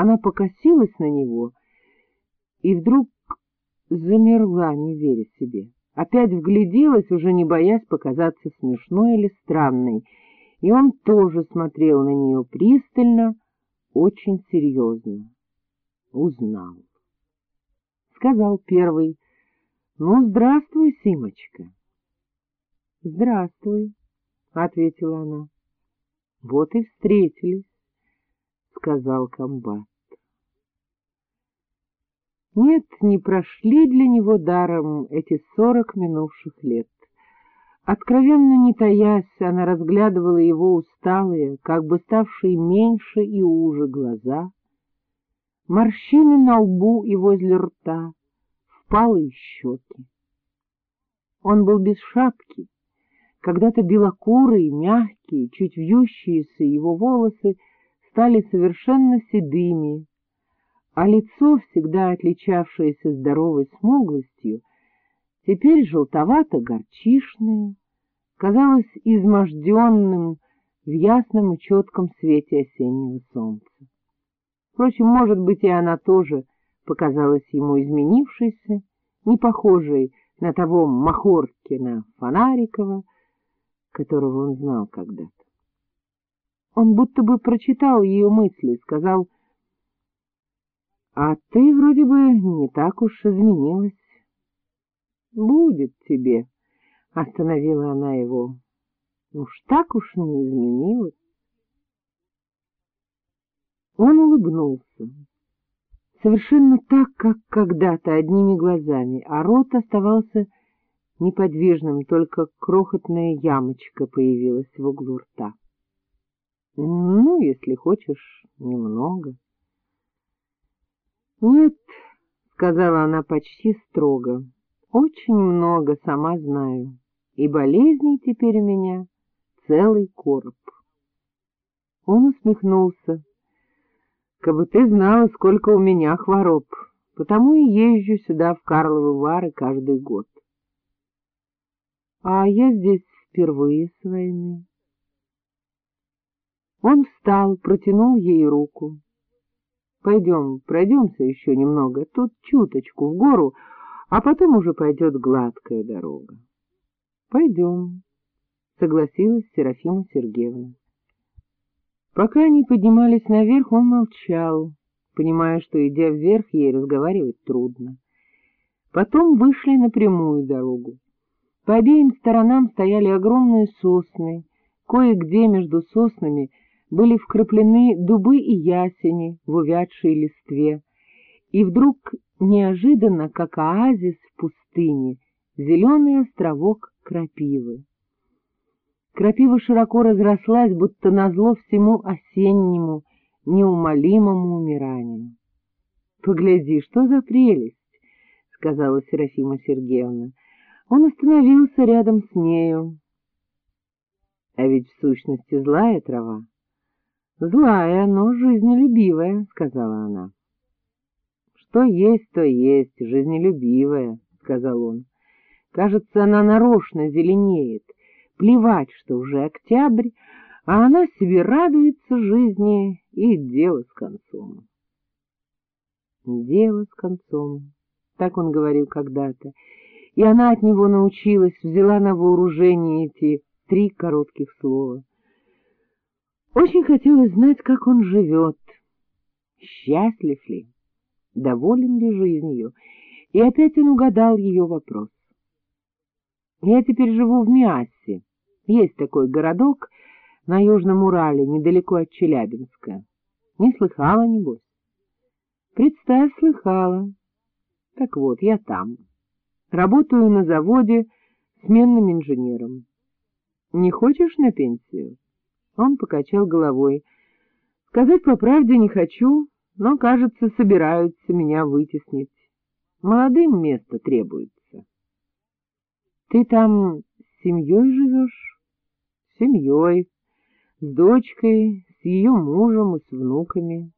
Она покосилась на него и вдруг замерла, не веря себе. Опять вгляделась, уже не боясь показаться смешной или странной, и он тоже смотрел на нее пристально, очень серьезно. Узнал. Сказал первый, — Ну, здравствуй, Симочка. — Здравствуй, — ответила она. — Вот и встретились, — сказал комбат. Нет, не прошли для него даром эти сорок минувших лет. Откровенно не таясь, она разглядывала его усталые, как бы ставшие меньше и уже глаза, морщины на лбу и возле рта, впалые щеки. Он был без шапки, когда-то белокурые, мягкие, чуть вьющиеся его волосы стали совершенно седыми, а лицо, всегда отличавшееся здоровой смуглостью, теперь желтовато-горчишное, казалось изможденным в ясном и четком свете осеннего солнца. Впрочем, может быть, и она тоже показалась ему изменившейся, не похожей на того Махоркина Фонарикова, которого он знал когда-то. Он будто бы прочитал ее мысли, сказал, «А ты вроде бы не так уж изменилась». «Будет тебе», — остановила она его. «Уж так уж не изменилась». Он улыбнулся совершенно так, как когда-то, одними глазами, а рот оставался неподвижным, только крохотная ямочка появилась в углу рта. — Ну, если хочешь, немного. — Нет, — сказала она почти строго, — очень много, сама знаю, и болезней теперь у меня целый короб. Он усмехнулся Кабы ты знала, сколько у меня хвороб, потому и езжу сюда, в Карловы Вары, каждый год. А я здесь впервые с войны. Он встал, протянул ей руку. — Пойдем, пройдемся еще немного, тут чуточку, в гору, а потом уже пойдет гладкая дорога. — Пойдем, — согласилась Серафима Сергеевна. Пока они поднимались наверх, он молчал, понимая, что, идя вверх, ей разговаривать трудно. Потом вышли на прямую дорогу. По обеим сторонам стояли огромные сосны, кое-где между соснами были вкраплены дубы и ясени в увядшей листве, и вдруг, неожиданно, как оазис в пустыне, зеленый островок крапивы. Крапива широко разрослась, будто назло всему осеннему, неумолимому умиранию. — Погляди, что за прелесть! — сказала Серафима Сергеевна. Он остановился рядом с нею. — А ведь в сущности злая трава. — Злая, но жизнелюбивая, — сказала она. — Что есть, то есть, жизнелюбивая, — сказал он. — Кажется, она нарочно зеленеет — Плевать, что уже октябрь, а она себе радуется жизни, и дело с концом. Дело с концом, так он говорил когда-то, и она от него научилась, взяла на вооружение эти три коротких слова. Очень хотелось знать, как он живет, счастлив ли, доволен ли жизнью, и опять он угадал ее вопрос. Я теперь живу в Миассе, есть такой городок на Южном Урале, недалеко от Челябинска. Не слыхала, небось? Представь, слыхала. Так вот, я там. Работаю на заводе сменным инженером. Не хочешь на пенсию? Он покачал головой. Сказать по правде не хочу, но, кажется, собираются меня вытеснить. Молодым место требуется. Ты там с семьей живешь? семьей, с дочкой, с ее мужем и с внуками.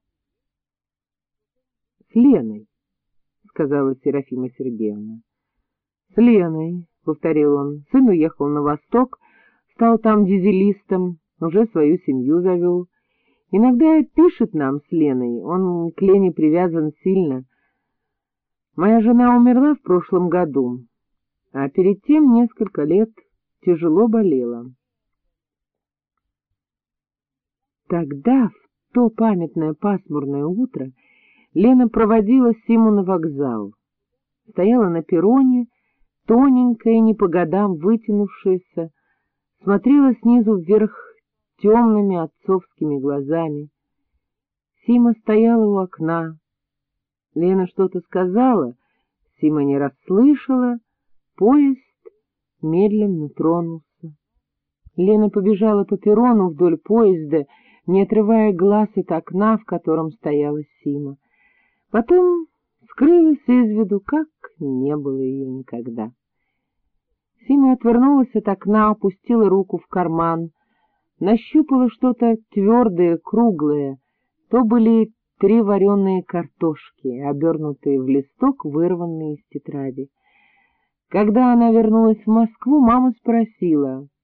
— С Леной, — сказала Серафима Сергеевна. — С Леной, — повторил он. Сын уехал на восток, стал там дизелистом, уже свою семью завел. Иногда пишет нам с Леной, он к Лене привязан сильно. Моя жена умерла в прошлом году, а перед тем несколько лет тяжело болела. Тогда, в то памятное пасмурное утро, Лена проводила Симу на вокзал. Стояла на перроне, тоненькая, не по годам вытянувшаяся, смотрела снизу вверх темными отцовскими глазами. Сима стояла у окна. Лена что-то сказала, Сима не расслышала, поезд медленно тронулся. Лена побежала по перрону вдоль поезда, не отрывая глаз от окна, в котором стояла Сима. Потом скрылась из виду, как не было ее никогда. Сима отвернулась от окна, опустила руку в карман, нащупала что-то твердое, круглое. То были три вареные картошки, обернутые в листок, вырванные из тетради. Когда она вернулась в Москву, мама спросила —